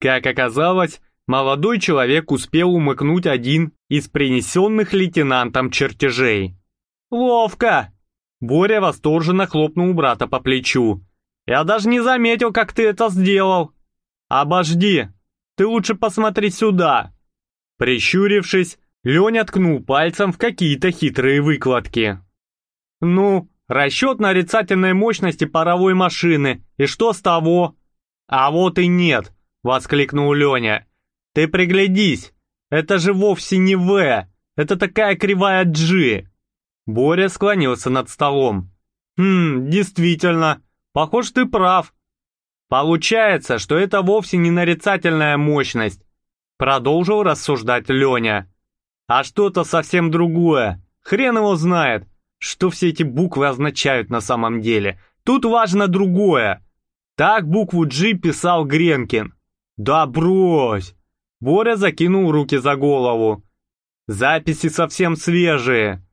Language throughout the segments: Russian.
Как оказалось, молодой человек успел умыкнуть один из принесенных лейтенантом чертежей. «Ловко!» Боря восторженно хлопнул брата по плечу. «Я даже не заметил, как ты это сделал!» «Обожди! Ты лучше посмотри сюда!» Прищурившись, Леня ткнул пальцем в какие-то хитрые выкладки. «Ну, расчет нарицательной мощности паровой машины, и что с того?» «А вот и нет!» — воскликнул Леня. «Ты приглядись! Это же вовсе не В! Это такая кривая G!» Боря склонился над столом. «Хм, действительно, похож ты прав. Получается, что это вовсе не нарицательная мощность», продолжил рассуждать Леня. «А что-то совсем другое. Хрен его знает, что все эти буквы означают на самом деле. Тут важно другое. Так букву «G» писал Гренкин. Да брось! Боря закинул руки за голову. Записи совсем свежие.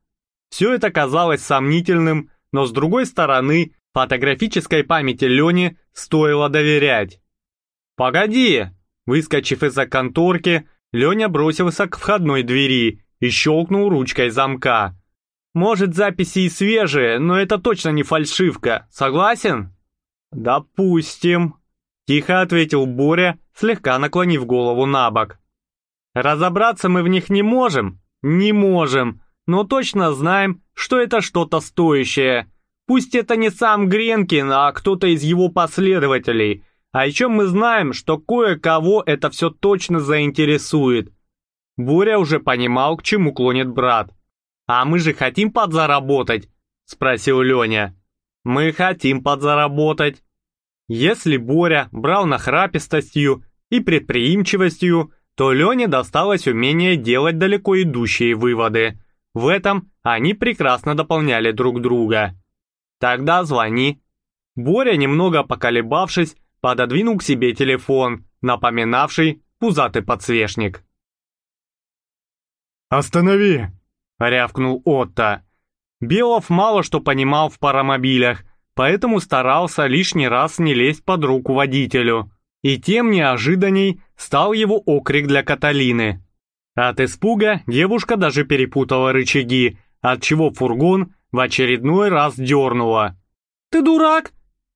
Все это казалось сомнительным, но с другой стороны, фотографической памяти Лени стоило доверять. «Погоди!» Выскочив из-за конторки, Леня бросился к входной двери и щелкнул ручкой замка. «Может, записи и свежие, но это точно не фальшивка. Согласен?» «Допустим», — тихо ответил Боря, слегка наклонив голову на бок. «Разобраться мы в них не можем? Не можем, но точно знаем, что это что-то стоящее. Пусть это не сам Гренкин, а кто-то из его последователей. А еще мы знаем, что кое-кого это все точно заинтересует». Боря уже понимал, к чему клонит брат. «А мы же хотим подзаработать?» — спросил Леня. «Мы хотим подзаработать». Если Боря брал нахрапистостью и предприимчивостью, то Лене досталось умение делать далеко идущие выводы. В этом они прекрасно дополняли друг друга. «Тогда звони». Боря, немного поколебавшись, пододвинул к себе телефон, напоминавший пузатый подсвечник. «Останови!» — рявкнул Отто. Белов мало что понимал в паромобилях, поэтому старался лишний раз не лезть под руку водителю. И тем неожиданней стал его окрик для Каталины. От испуга девушка даже перепутала рычаги, отчего фургон в очередной раз дернула. «Ты дурак!»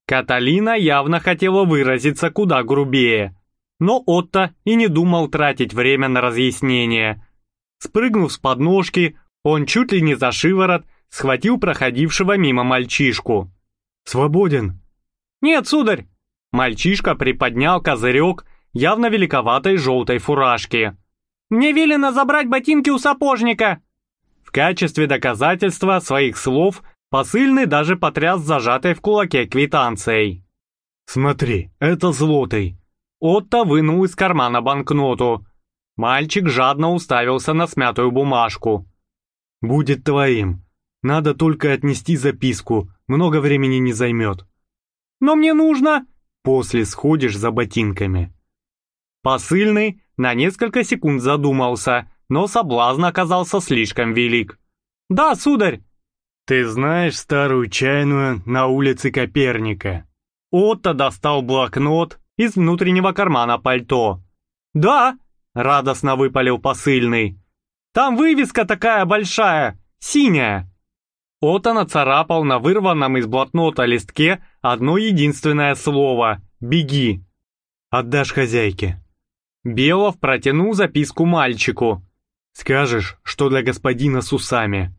Каталина явно хотела выразиться куда грубее. Но Отто и не думал тратить время на разъяснение. Спрыгнув с подножки, он чуть ли не за шиворот схватил проходившего мимо мальчишку. «Свободен!» «Нет, сударь!» Мальчишка приподнял козырек явно великоватой желтой фуражки. «Мне велено забрать ботинки у сапожника!» В качестве доказательства своих слов посыльный даже потряс зажатой в кулаке квитанцией. «Смотри, это злотый!» Отто вынул из кармана банкноту. Мальчик жадно уставился на смятую бумажку. «Будет твоим. Надо только отнести записку, много времени не займет. «Но мне нужно...» «После сходишь за ботинками». Посыльный на несколько секунд задумался, но соблазн оказался слишком велик. «Да, сударь!» «Ты знаешь старую чайную на улице Коперника?» Отто достал блокнот из внутреннего кармана пальто. «Да!» — радостно выпалил посыльный. «Там вывеска такая большая, синяя!» Отто нацарапал на вырванном из блокнота листке одно единственное слово «Беги». «Отдашь хозяйке». Белов протянул записку мальчику. «Скажешь, что для господина с усами».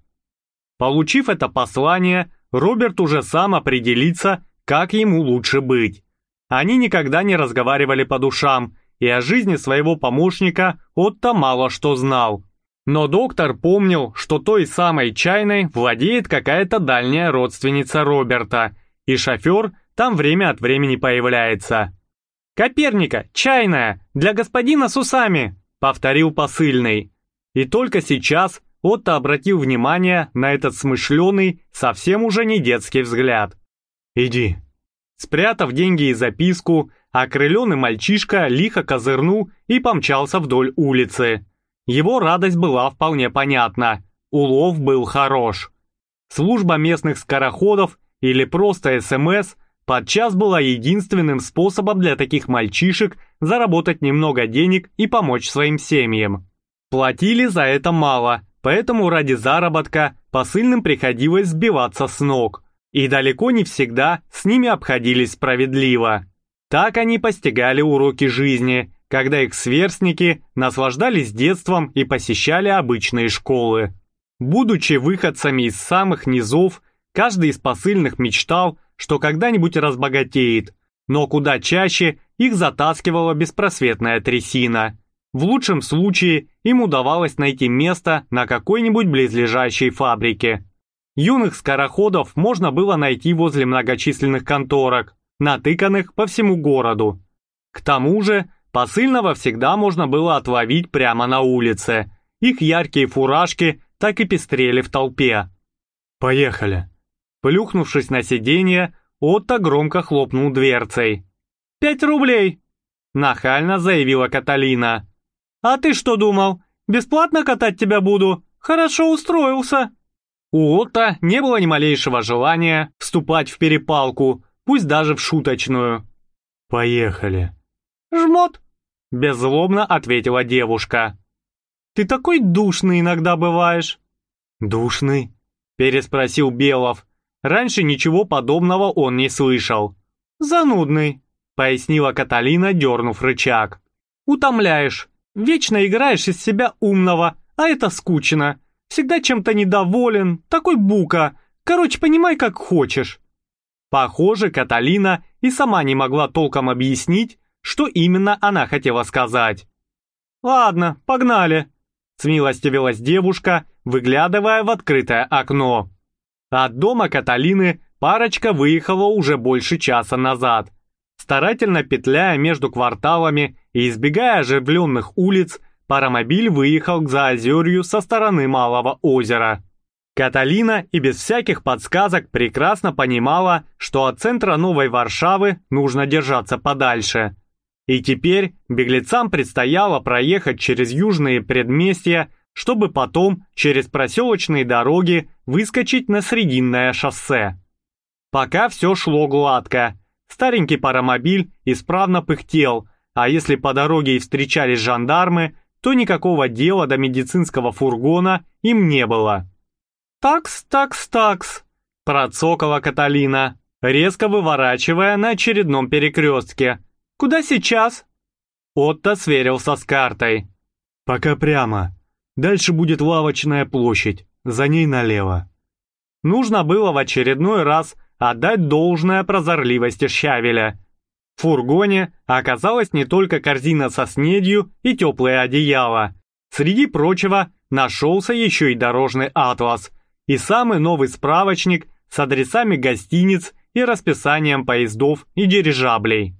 Получив это послание, Роберт уже сам определится, как ему лучше быть. Они никогда не разговаривали по душам, и о жизни своего помощника Отто мало что знал. Но доктор помнил, что той самой чайной владеет какая-то дальняя родственница Роберта, и шофер там время от времени появляется. «Коперника, чайная, для господина с усами», — повторил посыльный. И только сейчас Отто обратил внимание на этот смышленый, совсем уже не детский взгляд. «Иди». Спрятав деньги и записку, окрыленный мальчишка лихо козырнул и помчался вдоль улицы. Его радость была вполне понятна. Улов был хорош. Служба местных скороходов или просто СМС подчас была единственным способом для таких мальчишек заработать немного денег и помочь своим семьям. Платили за это мало, поэтому ради заработка посыльным приходилось сбиваться с ног. И далеко не всегда с ними обходились справедливо. Так они постигали уроки жизни, когда их сверстники наслаждались детством и посещали обычные школы. Будучи выходцами из самых низов, каждый из посыльных мечтал, что когда-нибудь разбогатеет, но куда чаще их затаскивала беспросветная трясина. В лучшем случае им удавалось найти место на какой-нибудь близлежащей фабрике. Юных скороходов можно было найти возле многочисленных конторок, натыканных по всему городу. К тому же, посыльного всегда можно было отловить прямо на улице. Их яркие фуражки так и пестрели в толпе. «Поехали!» Плюхнувшись на сиденье, Отто громко хлопнул дверцей. «Пять рублей!» Нахально заявила Каталина. «А ты что думал? Бесплатно катать тебя буду? Хорошо устроился!» У Отто не было ни малейшего желания вступать в перепалку, пусть даже в шуточную. «Поехали!» «Жмот!» — беззлобно ответила девушка. «Ты такой душный иногда бываешь». «Душный?» — переспросил Белов. Раньше ничего подобного он не слышал. «Занудный», — пояснила Каталина, дернув рычаг. «Утомляешь. Вечно играешь из себя умного, а это скучно. Всегда чем-то недоволен, такой бука. Короче, понимай, как хочешь». Похоже, Каталина и сама не могла толком объяснить, что именно она хотела сказать. «Ладно, погнали», смилостивилась девушка, выглядывая в открытое окно. От дома Каталины парочка выехала уже больше часа назад. Старательно петляя между кварталами и избегая оживленных улиц, паромобиль выехал к Заозерью со стороны Малого озера. Каталина и без всяких подсказок прекрасно понимала, что от центра Новой Варшавы нужно держаться подальше – и теперь беглецам предстояло проехать через южные предместья, чтобы потом через проселочные дороги выскочить на Срединное шоссе. Пока все шло гладко. Старенький паромобиль исправно пыхтел, а если по дороге и встречались жандармы, то никакого дела до медицинского фургона им не было. «Такс, такс, такс», – процокала Каталина, резко выворачивая на очередном перекрестке – Куда сейчас?» Отто сверился с картой. «Пока прямо. Дальше будет лавочная площадь, за ней налево». Нужно было в очередной раз отдать должное прозорливости Щавеля. В фургоне оказалась не только корзина со снедью и теплое одеяло. Среди прочего нашелся еще и дорожный атлас и самый новый справочник с адресами гостиниц и расписанием поездов и дирижаблей.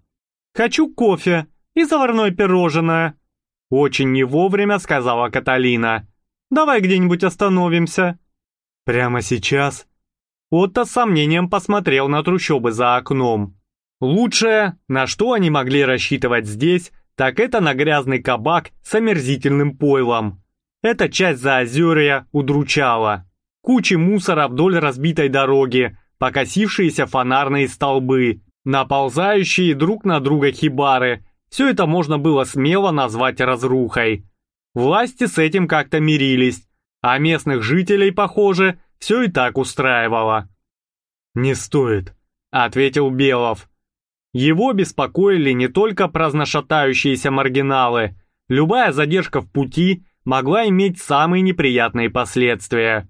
Хочу кофе и заварное пирожное». Очень не вовремя сказала Каталина. «Давай где-нибудь остановимся». «Прямо сейчас?» Отто с сомнением посмотрел на трущобы за окном. Лучшее, на что они могли рассчитывать здесь, так это на грязный кабак с омерзительным пойлом. Эта часть Заозерья удручала. Кучи мусора вдоль разбитой дороги, покосившиеся фонарные столбы, Наползающие друг на друга хибары, все это можно было смело назвать разрухой. Власти с этим как-то мирились, а местных жителей, похоже, все и так устраивало. «Не стоит», — ответил Белов. Его беспокоили не только праздношатающиеся маргиналы. Любая задержка в пути могла иметь самые неприятные последствия.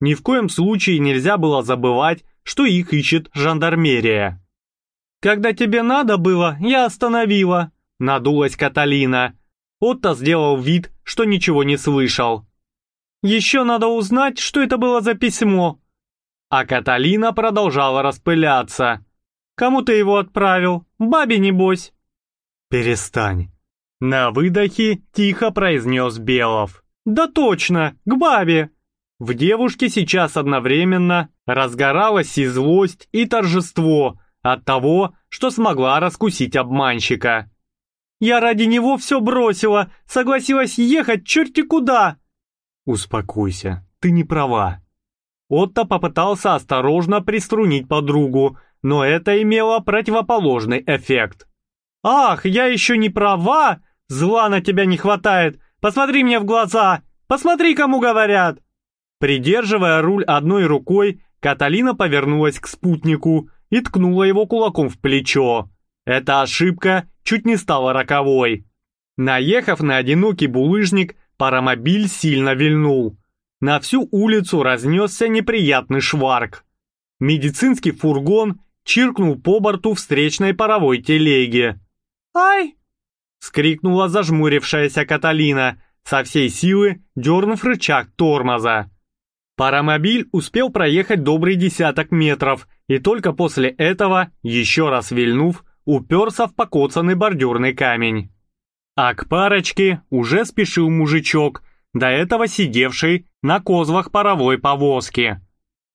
Ни в коем случае нельзя было забывать, что их ищет жандармерия. «Когда тебе надо было, я остановила», — надулась Каталина. Отто сделал вид, что ничего не слышал. «Еще надо узнать, что это было за письмо». А Каталина продолжала распыляться. «Кому ты его отправил? Бабе, небось?» «Перестань». На выдохе тихо произнес Белов. «Да точно, к бабе!» В девушке сейчас одновременно разгоралась и злость, и торжество, от того, что смогла раскусить обманщика. «Я ради него все бросила, согласилась ехать черти куда!» «Успокойся, ты не права». Отто попытался осторожно приструнить подругу, но это имело противоположный эффект. «Ах, я еще не права! Зла на тебя не хватает! Посмотри мне в глаза! Посмотри, кому говорят!» Придерживая руль одной рукой, Каталина повернулась к спутнику и ткнула его кулаком в плечо. Эта ошибка чуть не стала роковой. Наехав на одинокий булыжник, паромобиль сильно вильнул. На всю улицу разнесся неприятный шварк. Медицинский фургон чиркнул по борту встречной паровой телеги. «Ай!» — скрикнула зажмурившаяся Каталина, со всей силы дернув рычаг тормоза. Паромобиль успел проехать добрый десяток метров, и только после этого, еще раз вильнув, уперся в покоцанный бордюрный камень. А к парочке уже спешил мужичок, до этого сидевший на козлах паровой повозки.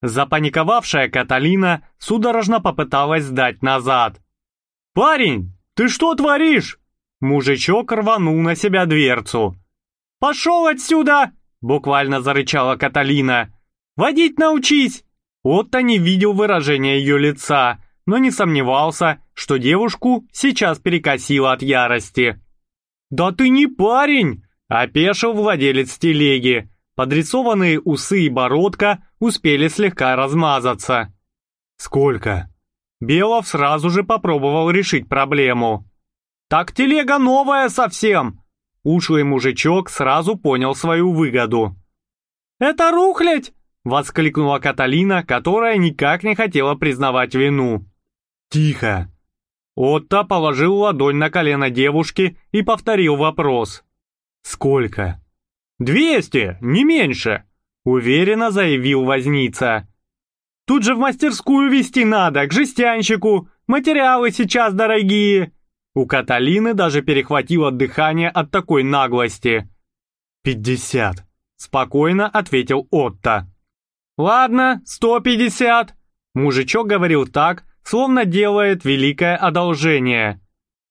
Запаниковавшая Каталина судорожно попыталась сдать назад. «Парень, ты что творишь?» Мужичок рванул на себя дверцу. «Пошел отсюда!» — буквально зарычала Каталина. «Водить научись!» Отто не видел выражения ее лица, но не сомневался, что девушку сейчас перекосило от ярости. «Да ты не парень!» — опешил владелец телеги. Подрисованные усы и бородка успели слегка размазаться. «Сколько?» Белов сразу же попробовал решить проблему. «Так телега новая совсем!» Ушлый мужичок сразу понял свою выгоду. «Это рухлядь!» — воскликнула Каталина, которая никак не хотела признавать вину. «Тихо!» Отто положил ладонь на колено девушки и повторил вопрос. «Сколько?» «Двести, не меньше!» — уверенно заявил возница. «Тут же в мастерскую везти надо, к жестянщику, материалы сейчас дорогие!» У Каталины даже перехватило дыхание от такой наглости. «Пятьдесят», — спокойно ответил Отто. «Ладно, сто пятьдесят». Мужичок говорил так, словно делает великое одолжение.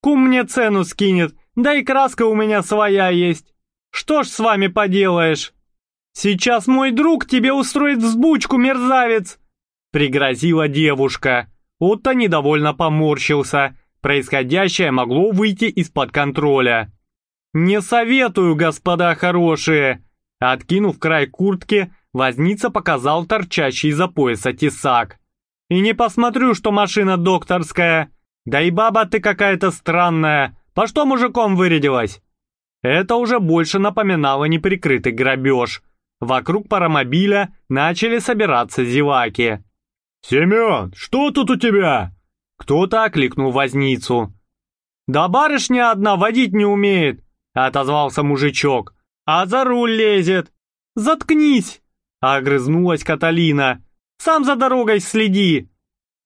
«Кум мне цену скинет, да и краска у меня своя есть. Что ж с вами поделаешь? Сейчас мой друг тебе устроит взбучку, мерзавец!» Пригрозила девушка. Отто недовольно поморщился, Происходящее могло выйти из-под контроля. «Не советую, господа хорошие!» Откинув край куртки, возница показал торчащий за пояса тесак. «И не посмотрю, что машина докторская. Да и баба ты какая-то странная. По что мужиком вырядилась?» Это уже больше напоминало неприкрытый грабеж. Вокруг паромобиля начали собираться зеваки. «Семен, что тут у тебя?» Кто-то окликнул возницу. «Да барышня одна водить не умеет!» — отозвался мужичок. «А за руль лезет!» «Заткнись!» — огрызнулась Каталина. «Сам за дорогой следи!»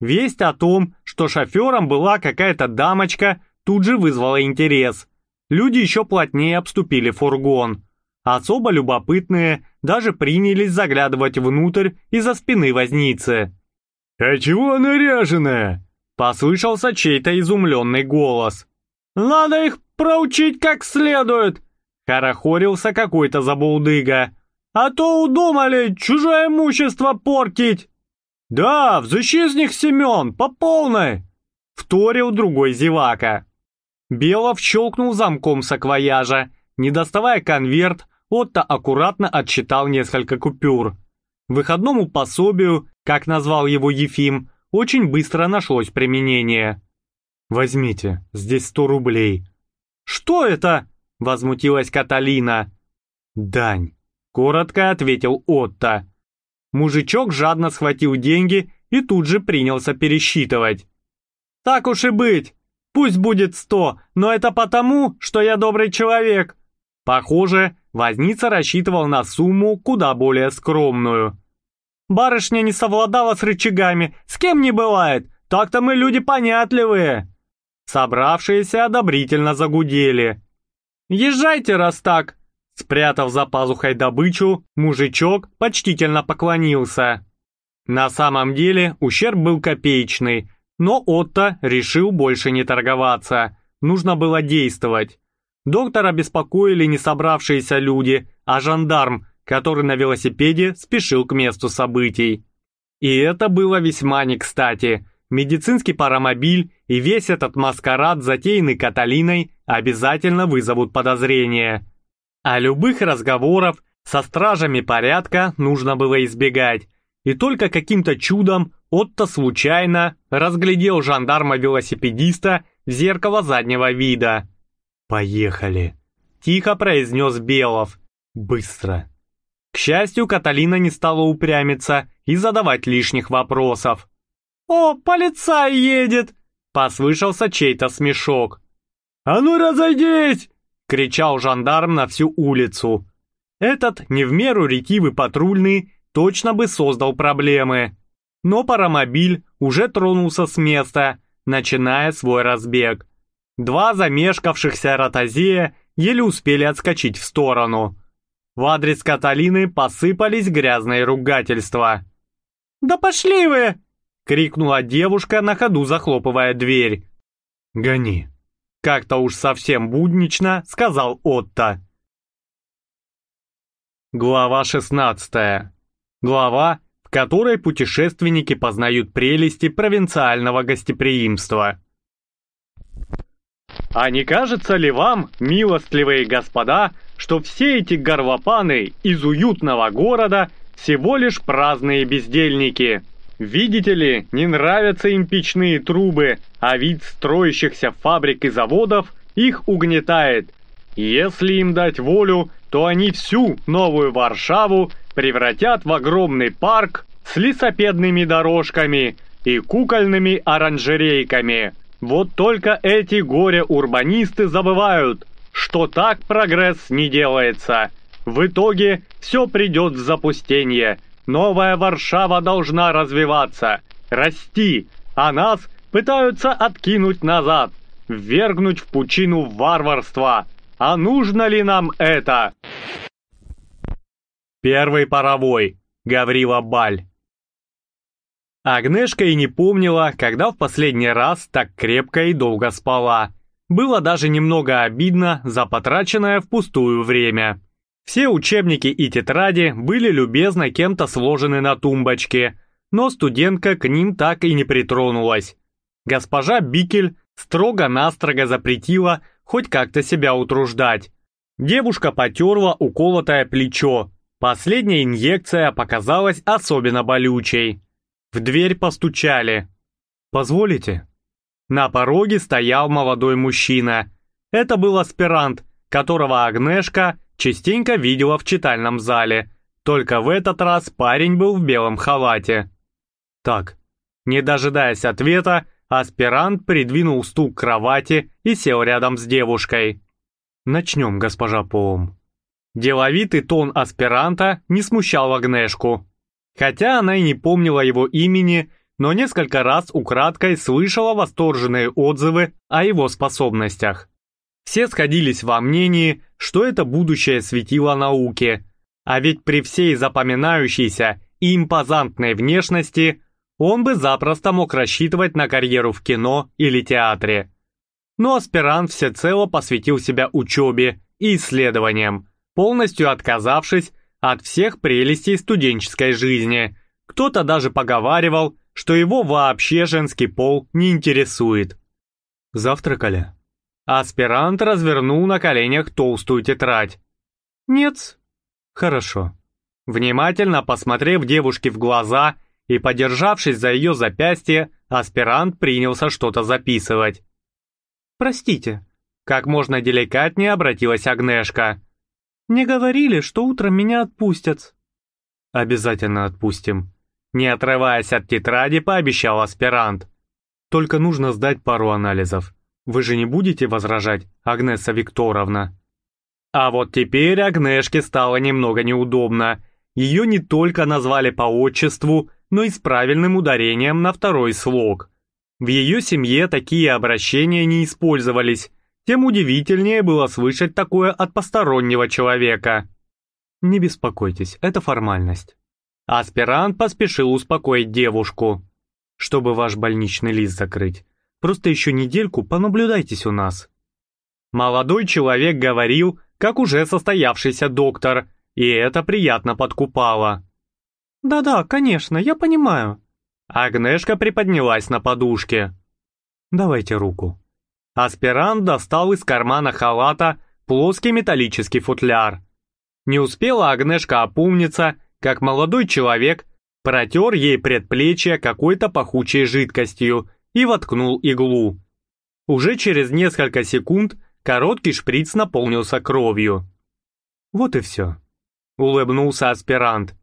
Весть о том, что шофером была какая-то дамочка, тут же вызвала интерес. Люди еще плотнее обступили фургон. Особо любопытные даже принялись заглядывать внутрь из-за спины возницы. «А чего она ряженая?» Послышался чей-то изумленный голос. «Надо их проучить как следует!» Хорохорился какой-то забулдыга. «А то удумали чужое имущество портить!» «Да, с них, Семен, по полной!» Вторил другой зевака. Белов щелкнул замком саквояжа. Не доставая конверт, Отто аккуратно отсчитал несколько купюр. Выходному пособию, как назвал его Ефим, очень быстро нашлось применение. «Возьмите, здесь сто рублей». «Что это?» — возмутилась Каталина. «Дань», — коротко ответил Отто. Мужичок жадно схватил деньги и тут же принялся пересчитывать. «Так уж и быть, пусть будет сто, но это потому, что я добрый человек». Похоже, возница рассчитывал на сумму куда более скромную. Барышня не совладала с рычагами, с кем не бывает, так-то мы люди понятливые». Собравшиеся одобрительно загудели. «Езжайте, раз так!» Спрятав за пазухой добычу, мужичок почтительно поклонился. На самом деле ущерб был копеечный, но Отто решил больше не торговаться. Нужно было действовать. Доктора беспокоили не собравшиеся люди, а жандарм, который на велосипеде спешил к месту событий. И это было весьма не кстати. медицинский паромобиль и весь этот маскарад, затеянный Каталиной, обязательно вызовут подозрения. А любых разговоров со стражами порядка нужно было избегать, и только каким-то чудом Отто случайно разглядел жандарма-велосипедиста в зеркало заднего вида. «Поехали», — тихо произнес Белов. «Быстро». К счастью, Каталина не стала упрямиться и задавать лишних вопросов. «О, полицай едет!» — послышался чей-то смешок. «А ну разойдись!» — кричал жандарм на всю улицу. Этот не в меру ретивый патрульный точно бы создал проблемы. Но паромобиль уже тронулся с места, начиная свой разбег. Два замешкавшихся ротозея еле успели отскочить в сторону. В адрес Каталины посыпались грязные ругательства. «Да пошли вы!» — крикнула девушка, на ходу захлопывая дверь. «Гони!» — как-то уж совсем буднично сказал Отто. Глава 16. Глава, в которой путешественники познают прелести провинциального гостеприимства. А не кажется ли вам, милостливые господа, что все эти горлопаны из уютного города всего лишь праздные бездельники? Видите ли, не нравятся им печные трубы, а вид строящихся фабрик и заводов их угнетает. Если им дать волю, то они всю новую Варшаву превратят в огромный парк с лесопедными дорожками и кукольными оранжерейками. Вот только эти горе-урбанисты забывают, что так прогресс не делается. В итоге все придет в запустение. Новая Варшава должна развиваться, расти, а нас пытаются откинуть назад, ввергнуть в пучину варварства, а нужно ли нам это? Первый паровой, Гаврила Баль. Агнешка и не помнила, когда в последний раз так крепко и долго спала. Было даже немного обидно за потраченное впустую время. Все учебники и тетради были любезно кем-то сложены на тумбочке, но студентка к ним так и не притронулась. Госпожа Бикель строго-настрого запретила хоть как-то себя утруждать. Девушка потерла уколотое плечо. Последняя инъекция показалась особенно болючей. В дверь постучали. «Позволите?» На пороге стоял молодой мужчина. Это был аспирант, которого Агнешка частенько видела в читальном зале. Только в этот раз парень был в белом халате. Так, не дожидаясь ответа, Аспирант придвинул стул к кровати и сел рядом с девушкой. «Начнем, госпожа Поум». Деловитый тон аспиранта не смущал Агнешку. Хотя она и не помнила его имени, но несколько раз украдкой слышала восторженные отзывы о его способностях. Все сходились во мнении, что это будущее светило науки, а ведь при всей запоминающейся и импозантной внешности он бы запросто мог рассчитывать на карьеру в кино или театре. Но аспирант всецело посвятил себя учебе и исследованиям, полностью отказавшись от всех прелестей студенческой жизни. Кто-то даже поговаривал, что его вообще женский пол не интересует. Завтракали. Аспирант развернул на коленях толстую тетрадь. «Нет». «Хорошо». Внимательно посмотрев девушке в глаза и, подержавшись за ее запястье, аспирант принялся что-то записывать. «Простите», — как можно деликатнее обратилась Агнешка. «Не говорили, что утром меня отпустят». «Обязательно отпустим», — не отрываясь от тетради, пообещал аспирант. «Только нужно сдать пару анализов. Вы же не будете возражать, Агнеса Викторовна?» А вот теперь Агнешке стало немного неудобно. Ее не только назвали по отчеству, но и с правильным ударением на второй слог. В ее семье такие обращения не использовались, тем удивительнее было слышать такое от постороннего человека. «Не беспокойтесь, это формальность». Аспирант поспешил успокоить девушку. «Чтобы ваш больничный лист закрыть, просто еще недельку понаблюдайтесь у нас». Молодой человек говорил, как уже состоявшийся доктор, и это приятно подкупало. «Да-да, конечно, я понимаю». Агнешка приподнялась на подушке. «Давайте руку». Аспирант достал из кармана халата плоский металлический футляр. Не успела Агнешка опомниться, как молодой человек протер ей предплечье какой-то пахучей жидкостью и воткнул иглу. Уже через несколько секунд короткий шприц наполнился кровью. «Вот и все», — улыбнулся аспирант.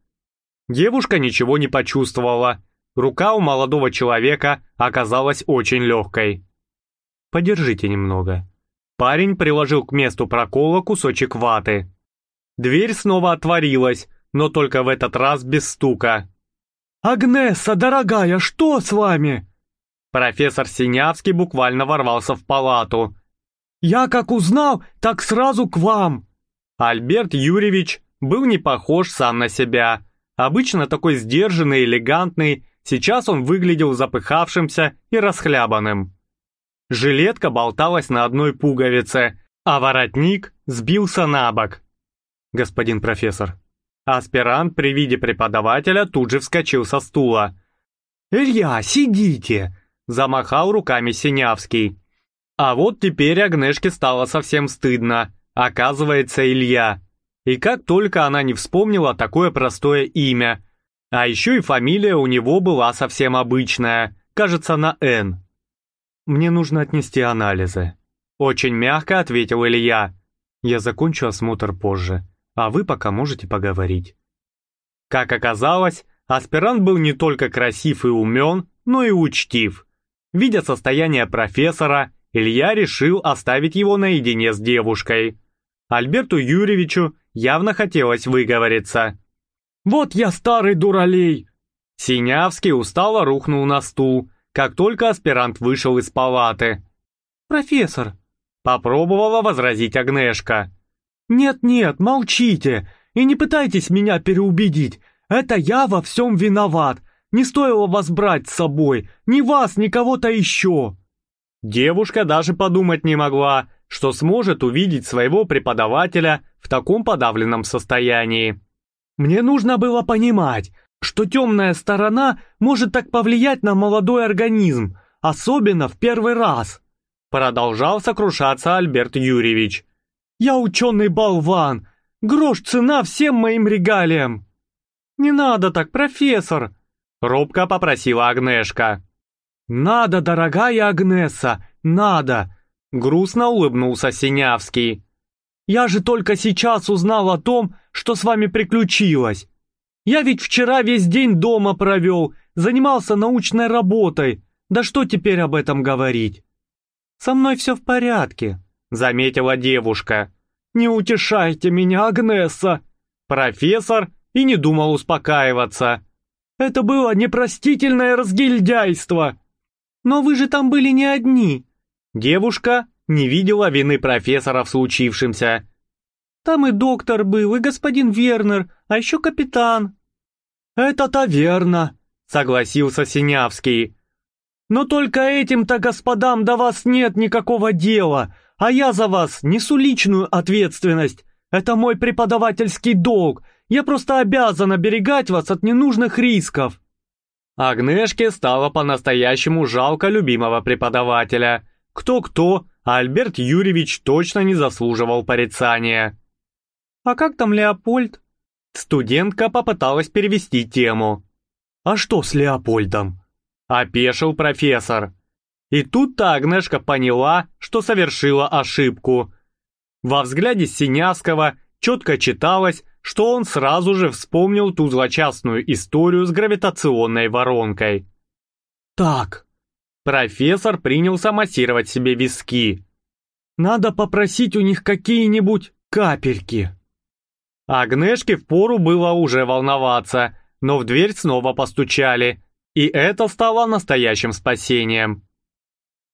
Девушка ничего не почувствовала. Рука у молодого человека оказалась очень легкой. «Подержите немного». Парень приложил к месту прокола кусочек ваты. Дверь снова отворилась, но только в этот раз без стука. «Агнеса, дорогая, что с вами?» Профессор Синявский буквально ворвался в палату. «Я как узнал, так сразу к вам!» Альберт Юрьевич был не похож сам на себя. Обычно такой сдержанный, элегантный, сейчас он выглядел запыхавшимся и расхлябанным. Жилетка болталась на одной пуговице, а воротник сбился на бок. «Господин профессор, Аспирант при виде преподавателя тут же вскочил со стула. «Илья, сидите!» — замахал руками Синявский. А вот теперь Агнешке стало совсем стыдно. Оказывается, Илья. И как только она не вспомнила такое простое имя. А еще и фамилия у него была совсем обычная, кажется, на «Н». «Мне нужно отнести анализы», — очень мягко ответил Илья. «Я закончу осмотр позже» а вы пока можете поговорить». Как оказалось, аспирант был не только красив и умен, но и учтив. Видя состояние профессора, Илья решил оставить его наедине с девушкой. Альберту Юрьевичу явно хотелось выговориться. «Вот я старый дуралей!» Синявский устало рухнул на стул, как только аспирант вышел из палаты. «Профессор!» — попробовала возразить Агнешка. «Нет-нет, молчите и не пытайтесь меня переубедить. Это я во всем виноват. Не стоило вас брать с собой, ни вас, ни кого-то еще». Девушка даже подумать не могла, что сможет увидеть своего преподавателя в таком подавленном состоянии. «Мне нужно было понимать, что темная сторона может так повлиять на молодой организм, особенно в первый раз», продолжал сокрушаться Альберт Юрьевич. Я ученый-болван! Грош цена всем моим регалиям!» «Не надо так, профессор!» — робко попросила Агнешка. «Надо, дорогая Агнеса, надо!» — грустно улыбнулся Синявский. «Я же только сейчас узнал о том, что с вами приключилось. Я ведь вчера весь день дома провел, занимался научной работой. Да что теперь об этом говорить?» «Со мной все в порядке», заметила девушка. «Не утешайте меня, Агнесса!» Профессор и не думал успокаиваться. «Это было непростительное разгильдяйство!» «Но вы же там были не одни!» Девушка не видела вины профессора в случившемся. «Там и доктор был, и господин Вернер, а еще капитан». «Это-то верно», — согласился Синявский. «Но только этим-то господам до вас нет никакого дела, а я за вас несу личную ответственность. Это мой преподавательский долг. Я просто обязан оберегать вас от ненужных рисков». Агнешке стало по-настоящему жалко любимого преподавателя. Кто-кто, а Альберт Юрьевич точно не заслуживал порицания. «А как там Леопольд?» Студентка попыталась перевести тему. «А что с Леопольдом?» Опешил профессор. И тут-то Агнешка поняла, что совершила ошибку. Во взгляде Синявского четко читалось, что он сразу же вспомнил ту злочастную историю с гравитационной воронкой. «Так», профессор принялся массировать себе виски. «Надо попросить у них какие-нибудь капельки». Агнешке впору было уже волноваться, но в дверь снова постучали, и это стало настоящим спасением.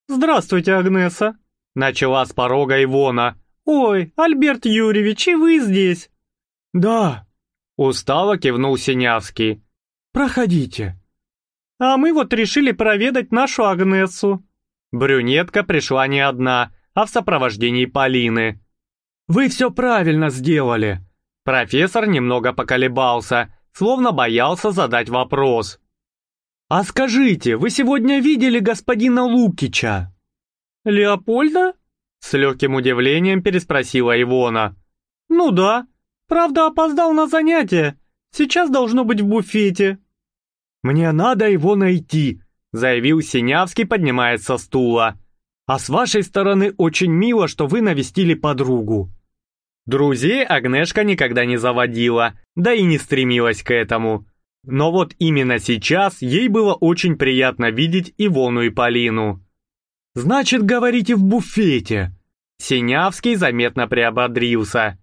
«Здравствуйте, Агнеса!» Начала с порога Ивона. «Ой, Альберт Юрьевич, и вы здесь?» «Да!» Устало кивнул Синявский. «Проходите!» «А мы вот решили проведать нашу Агнесу!» Брюнетка пришла не одна, а в сопровождении Полины. «Вы все правильно сделали!» Профессор немного поколебался, словно боялся задать вопрос. «А скажите, вы сегодня видели господина Лукича?» «Леопольда?» С легким удивлением переспросила Ивона. «Ну да. Правда, опоздал на занятие. Сейчас должно быть в буфете». «Мне надо его найти», — заявил Синявский, поднимаясь со стула. «А с вашей стороны очень мило, что вы навестили подругу». Друзей Агнешка никогда не заводила, да и не стремилась к этому. Но вот именно сейчас ей было очень приятно видеть Ивону и Полину. «Значит, говорите в буфете!» Синявский заметно приободрился.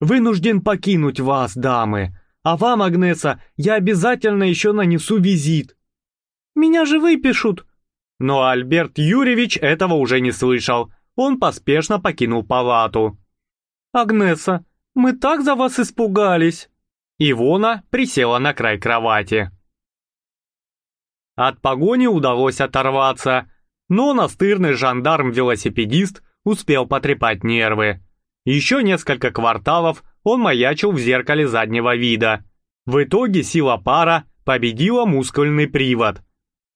«Вынужден покинуть вас, дамы. А вам, Агнеса, я обязательно еще нанесу визит». «Меня же выпишут!» Но Альберт Юрьевич этого уже не слышал. Он поспешно покинул палату. «Агнеса, мы так за вас испугались!» Ивона присела на край кровати. От погони удалось оторваться, но настырный жандарм-велосипедист успел потрепать нервы. Еще несколько кварталов он маячил в зеркале заднего вида. В итоге сила пара победила мускульный привод.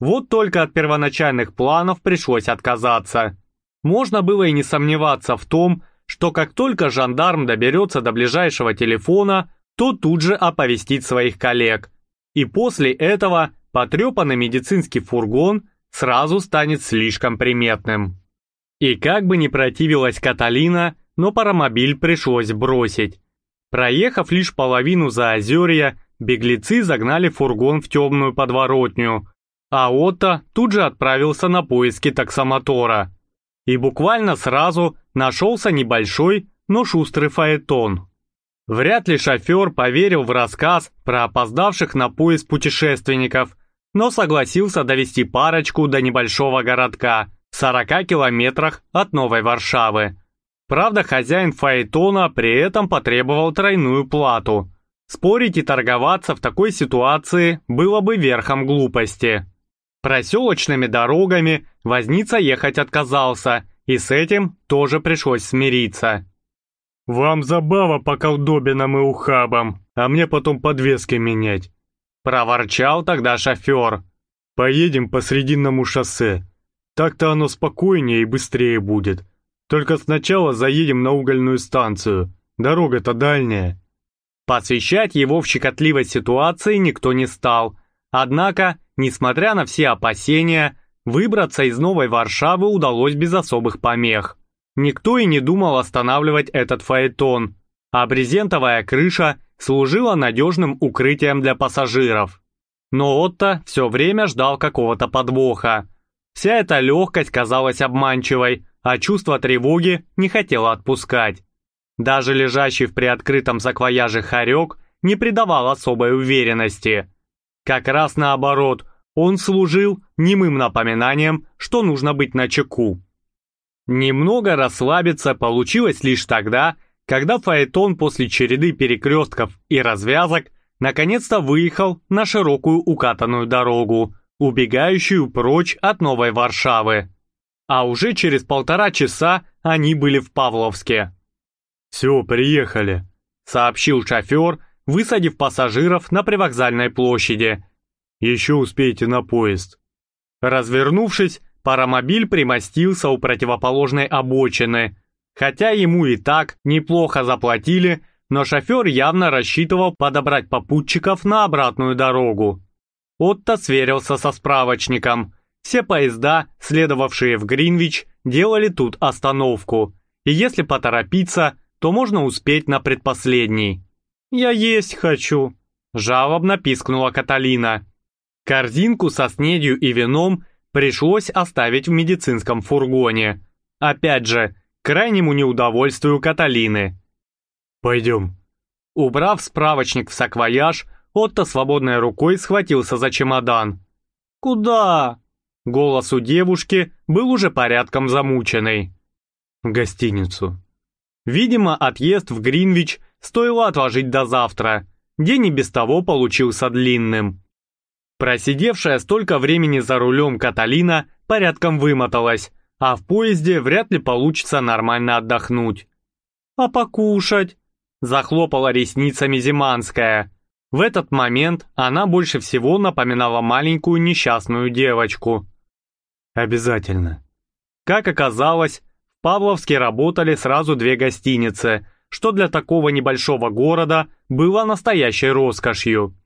Вот только от первоначальных планов пришлось отказаться. Можно было и не сомневаться в том, что как только жандарм доберется до ближайшего телефона, то тут же оповестит своих коллег. И после этого потрепанный медицинский фургон сразу станет слишком приметным. И как бы ни противилась Каталина, но паромобиль пришлось бросить. Проехав лишь половину Заозерья, беглецы загнали фургон в темную подворотню, а Отто тут же отправился на поиски таксомотора. И буквально сразу нашелся небольшой, но шустрый фаэтон. Вряд ли шофер поверил в рассказ про опоздавших на поезд путешественников, но согласился довести парочку до небольшого городка в 40 километрах от Новой Варшавы. Правда, хозяин Фаэтона при этом потребовал тройную плату. Спорить и торговаться в такой ситуации было бы верхом глупости. Проселочными дорогами возница ехать отказался, и с этим тоже пришлось смириться. «Вам забава по колдобинам и ухабам, а мне потом подвески менять», — проворчал тогда шофер. «Поедем по Срединному шоссе. Так-то оно спокойнее и быстрее будет. Только сначала заедем на угольную станцию. Дорога-то дальняя». Посвящать его в щекотливой ситуации никто не стал. Однако, несмотря на все опасения, выбраться из Новой Варшавы удалось без особых помех. Никто и не думал останавливать этот фаэтон, а брезентовая крыша служила надежным укрытием для пассажиров. Но Отто все время ждал какого-то подвоха. Вся эта легкость казалась обманчивой, а чувство тревоги не хотело отпускать. Даже лежащий в приоткрытом саквояже хорек не придавал особой уверенности. Как раз наоборот, он служил немым напоминанием, что нужно быть начеку. Немного расслабиться получилось лишь тогда, когда Фаэтон после череды перекрестков и развязок наконец-то выехал на широкую укатанную дорогу, убегающую прочь от Новой Варшавы. А уже через полтора часа они были в Павловске. «Все, приехали», — сообщил шофер, высадив пассажиров на привокзальной площади. «Еще успеете на поезд». Развернувшись, Паромобиль примостился у противоположной обочины. Хотя ему и так неплохо заплатили, но шофер явно рассчитывал подобрать попутчиков на обратную дорогу. Отто сверился со справочником. Все поезда, следовавшие в Гринвич, делали тут остановку. И если поторопиться, то можно успеть на предпоследний. «Я есть хочу», – жалобно пискнула Каталина. Корзинку со снедью и вином пришлось оставить в медицинском фургоне. Опять же, к крайнему неудовольствию Каталины. «Пойдем». Убрав справочник в саквояж, Отто свободной рукой схватился за чемодан. «Куда?» Голос у девушки был уже порядком замученный. «В гостиницу». Видимо, отъезд в Гринвич стоило отложить до завтра. День и без того получился длинным. Просидевшая столько времени за рулем Каталина порядком вымоталась, а в поезде вряд ли получится нормально отдохнуть. «А покушать?» – захлопала ресницами Зиманская. В этот момент она больше всего напоминала маленькую несчастную девочку. Обязательно. Как оказалось, в Павловске работали сразу две гостиницы, что для такого небольшого города было настоящей роскошью.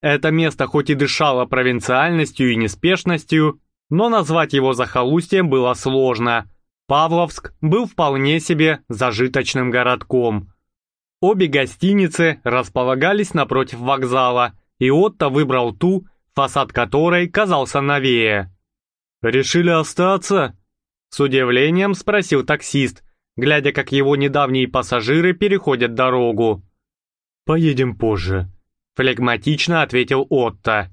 Это место хоть и дышало провинциальностью и неспешностью, но назвать его захолустьем было сложно. Павловск был вполне себе зажиточным городком. Обе гостиницы располагались напротив вокзала, и Отто выбрал ту, фасад которой казался новее. «Решили остаться?» С удивлением спросил таксист, глядя, как его недавние пассажиры переходят дорогу. «Поедем позже», — флегматично ответил Отто.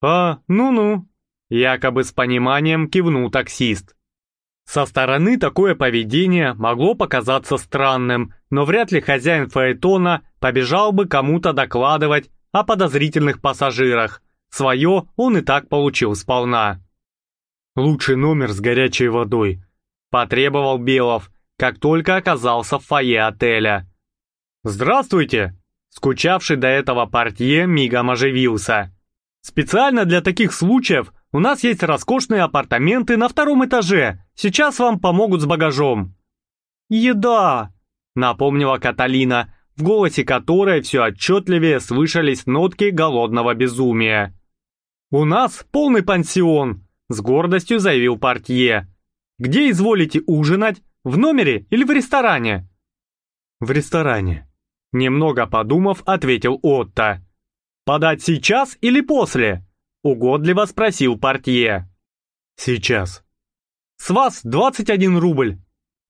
«А, ну-ну», — якобы с пониманием кивнул таксист. Со стороны такое поведение могло показаться странным, но вряд ли хозяин Фаэтона побежал бы кому-то докладывать о подозрительных пассажирах. Свое он и так получил сполна. «Лучший номер с горячей водой», — потребовал Белов, как только оказался в фойе отеля. «Здравствуйте!» Скучавший до этого портье мигом оживился. «Специально для таких случаев у нас есть роскошные апартаменты на втором этаже. Сейчас вам помогут с багажом». «Еда!» — напомнила Каталина, в голосе которой все отчетливее слышались нотки голодного безумия. «У нас полный пансион», — с гордостью заявил портье. «Где изволите ужинать? В номере или в ресторане?» «В ресторане», — немного подумав, ответил Отто. «Подать сейчас или после?» Угодливо спросил портье. «Сейчас». «С вас 21 рубль».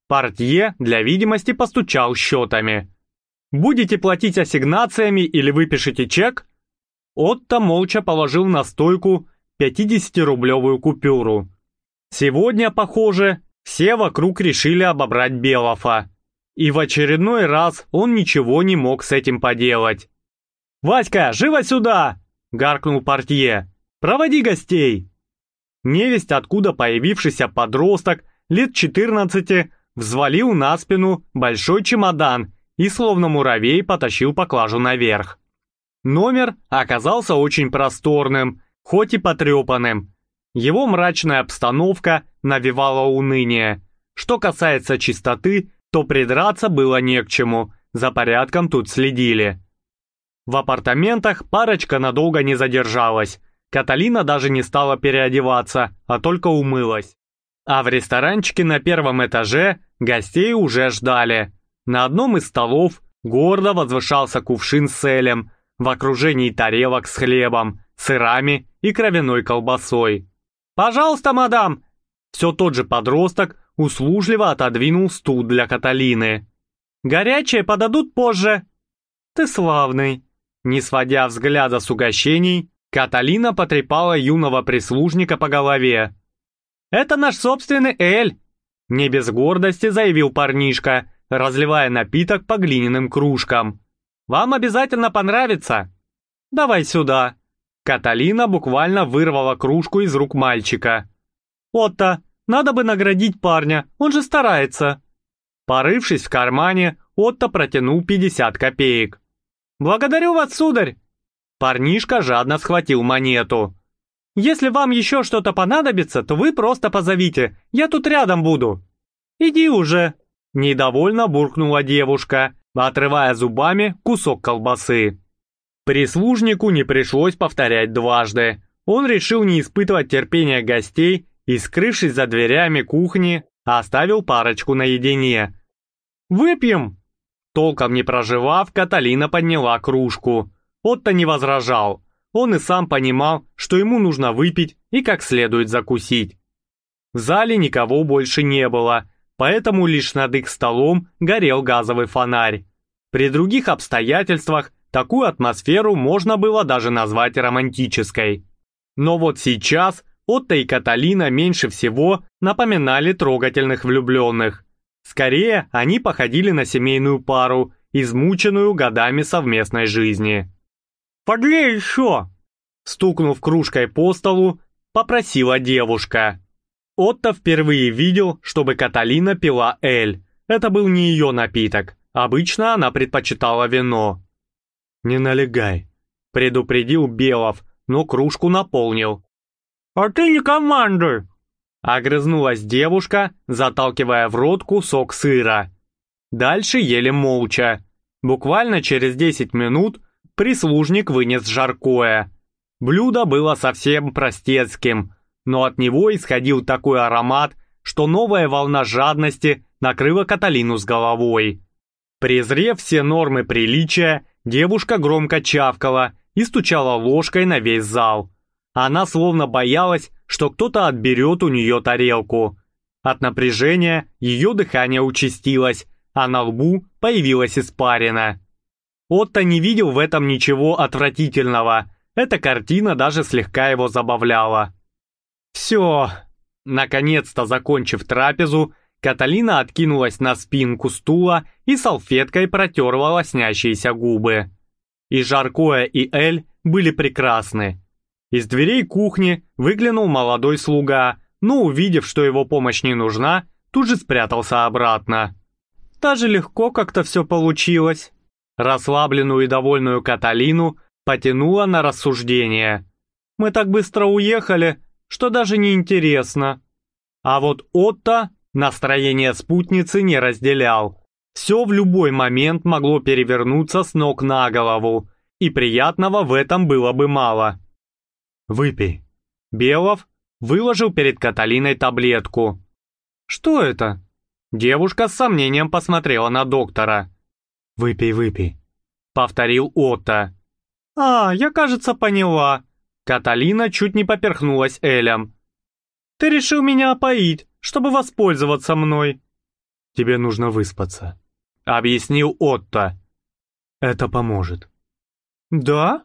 Портье для видимости постучал счетами. «Будете платить ассигнациями или выпишите чек?» Отто молча положил на стойку 50-рублевую купюру. Сегодня, похоже, все вокруг решили обобрать Белофа. И в очередной раз он ничего не мог с этим поделать. «Васька, живо сюда!» — гаркнул портье. Проводи гостей!» Невесть, откуда появившийся подросток, лет 14, взвалил на спину большой чемодан и словно муравей потащил поклажу наверх. Номер оказался очень просторным, хоть и потрепанным. Его мрачная обстановка навевала уныние. Что касается чистоты, то придраться было не к чему, за порядком тут следили. В апартаментах парочка надолго не задержалась, Каталина даже не стала переодеваться, а только умылась. А в ресторанчике на первом этаже гостей уже ждали. На одном из столов гордо возвышался кувшин с элем в окружении тарелок с хлебом, сырами и кровяной колбасой. «Пожалуйста, мадам!» Все тот же подросток услужливо отодвинул стул для Каталины. «Горячее подадут позже». «Ты славный!» Не сводя взгляда с угощений, Каталина потрепала юного прислужника по голове. «Это наш собственный Эль!» Не без гордости заявил парнишка, разливая напиток по глиняным кружкам. «Вам обязательно понравится!» «Давай сюда!» Каталина буквально вырвала кружку из рук мальчика. «Отто, надо бы наградить парня, он же старается!» Порывшись в кармане, Отто протянул 50 копеек. «Благодарю вас, сударь!» Парнишка жадно схватил монету. «Если вам еще что-то понадобится, то вы просто позовите, я тут рядом буду». «Иди уже!» Недовольно буркнула девушка, отрывая зубами кусок колбасы. Прислужнику не пришлось повторять дважды. Он решил не испытывать терпения гостей и, скрывшись за дверями кухни, оставил парочку наедине. «Выпьем!» Толком не проживав, Каталина подняла кружку. Отто не возражал. Он и сам понимал, что ему нужно выпить и как следует закусить. В зале никого больше не было, поэтому лишь над их столом горел газовый фонарь. При других обстоятельствах такую атмосферу можно было даже назвать романтической. Но вот сейчас Отто и Каталина меньше всего напоминали трогательных влюбленных. Скорее, они походили на семейную пару, измученную годами совместной жизни. «Подлей еще!» Стукнув кружкой по столу, попросила девушка. Отто впервые видел, чтобы Каталина пила эль. Это был не ее напиток. Обычно она предпочитала вино. «Не налегай», предупредил Белов, но кружку наполнил. «А ты не командуй!» Огрызнулась девушка, заталкивая в рот кусок сыра. Дальше ели молча. Буквально через 10 минут прислужник вынес жаркое. Блюдо было совсем простецким, но от него исходил такой аромат, что новая волна жадности накрыла Каталину с головой. Презрев все нормы приличия, девушка громко чавкала и стучала ложкой на весь зал. Она словно боялась, что кто-то отберет у нее тарелку. От напряжения ее дыхание участилось, а на лбу появилась испарина. Отто не видел в этом ничего отвратительного. Эта картина даже слегка его забавляла. Все. Наконец-то закончив трапезу, Каталина откинулась на спинку стула и салфеткой протерла лоснящиеся губы. И Жаркое, и Эль были прекрасны. Из дверей кухни выглянул молодой слуга, но, увидев, что его помощь не нужна, тут же спрятался обратно. «Даже легко как-то все получилось». Расслабленную и довольную Каталину потянула на рассуждение. «Мы так быстро уехали, что даже не интересно». А вот Отто настроение спутницы не разделял. Все в любой момент могло перевернуться с ног на голову, и приятного в этом было бы мало. Выпей». Белов выложил перед Каталиной таблетку. «Что это?» Девушка с сомнением посмотрела на доктора. «Выпей, выпей», — повторил Отто. «А, я, кажется, поняла». Каталина чуть не поперхнулась Элем. «Ты решил меня опоить, чтобы воспользоваться мной». «Тебе нужно выспаться», — объяснил Отто. «Это поможет». «Да?»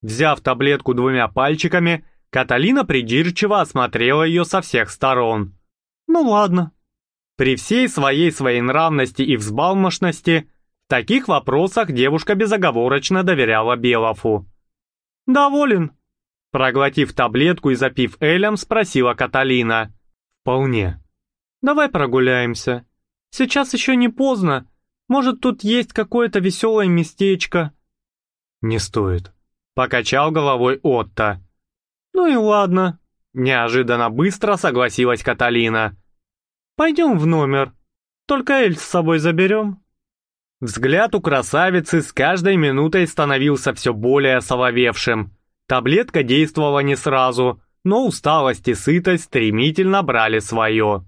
Взяв таблетку двумя пальчиками, Каталина придирчиво осмотрела ее со всех сторон. «Ну ладно». При всей своей своенравности и взбалмошности, таких вопросах девушка безоговорочно доверяла Белофу. «Доволен?» Проглотив таблетку и запив Элем, спросила Каталина. «Вполне». «Давай прогуляемся. Сейчас еще не поздно. Может, тут есть какое-то веселое местечко?» «Не стоит», Покачал головой Отто. «Ну и ладно», — неожиданно быстро согласилась Каталина. «Пойдем в номер. Только Эль с собой заберем». Взгляд у красавицы с каждой минутой становился все более соловевшим. Таблетка действовала не сразу, но усталость и сытость стремительно брали свое.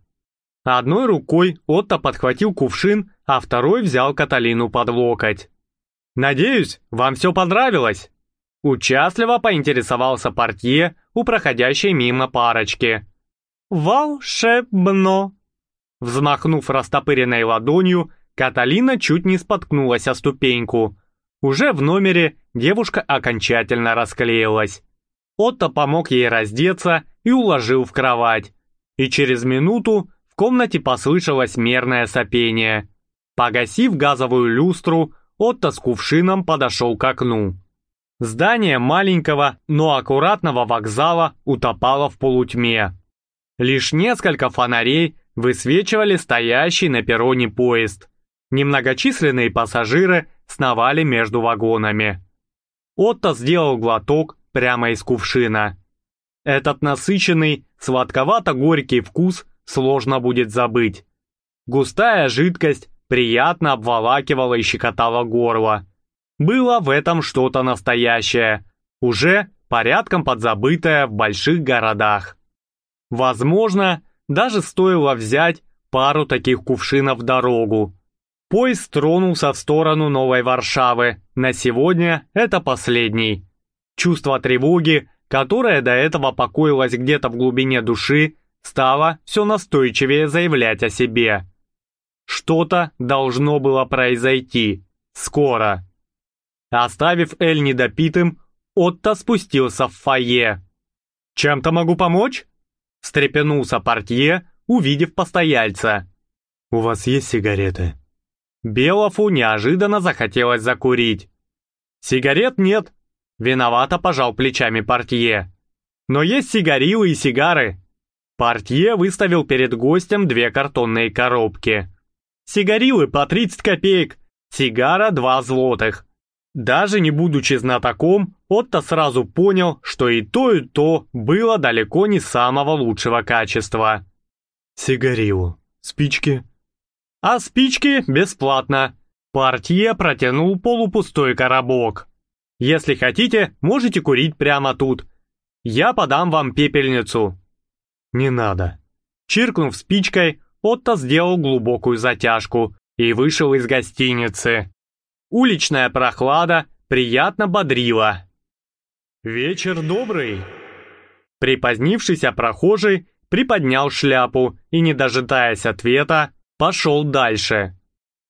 Одной рукой Отто подхватил кувшин, а второй взял Каталину под локоть. «Надеюсь, вам все понравилось?» Участливо поинтересовался портье у проходящей мимо парочки. «Волшебно!» Взмахнув растопыренной ладонью, Каталина чуть не споткнулась о ступеньку. Уже в номере девушка окончательно расклеилась. Отто помог ей раздеться и уложил в кровать. И через минуту в комнате послышалось мерное сопение. Погасив газовую люстру, Отто с кувшином подошел к окну. Здание маленького, но аккуратного вокзала утопало в полутьме. Лишь несколько фонарей высвечивали стоящий на перроне поезд. Немногочисленные пассажиры сновали между вагонами. Отто сделал глоток прямо из кувшина. Этот насыщенный, сладковато-горький вкус сложно будет забыть. Густая жидкость приятно обволакивала и щекотала горло. Было в этом что-то настоящее, уже порядком подзабытое в больших городах. Возможно, даже стоило взять пару таких кувшинов в дорогу. Поезд тронулся в сторону Новой Варшавы. На сегодня это последний. Чувство тревоги, которое до этого покоилось где-то в глубине души, стало все настойчивее заявлять о себе. Что-то должно было произойти. Скоро. Оставив Эль недопитым, Отто спустился в фойе. «Чем-то могу помочь?» Встрепенулся портье, увидев постояльца. «У вас есть сигареты?» Белофу неожиданно захотелось закурить. «Сигарет нет», — виновато пожал плечами портье. «Но есть сигарилы и сигары». Портье выставил перед гостем две картонные коробки. «Сигарилы по 30 копеек, сигара 2 злотых. Даже не будучи знатоком, Отто сразу понял, что и то, и то было далеко не самого лучшего качества. Сигарилу. Спички? А спички бесплатно. Портье протянул полупустой коробок. Если хотите, можете курить прямо тут. Я подам вам пепельницу. Не надо. Чиркнув спичкой, Отто сделал глубокую затяжку и вышел из гостиницы. Уличная прохлада приятно бодрила. «Вечер добрый!» Припозднившийся прохожий приподнял шляпу и, не дожидаясь ответа, пошел дальше.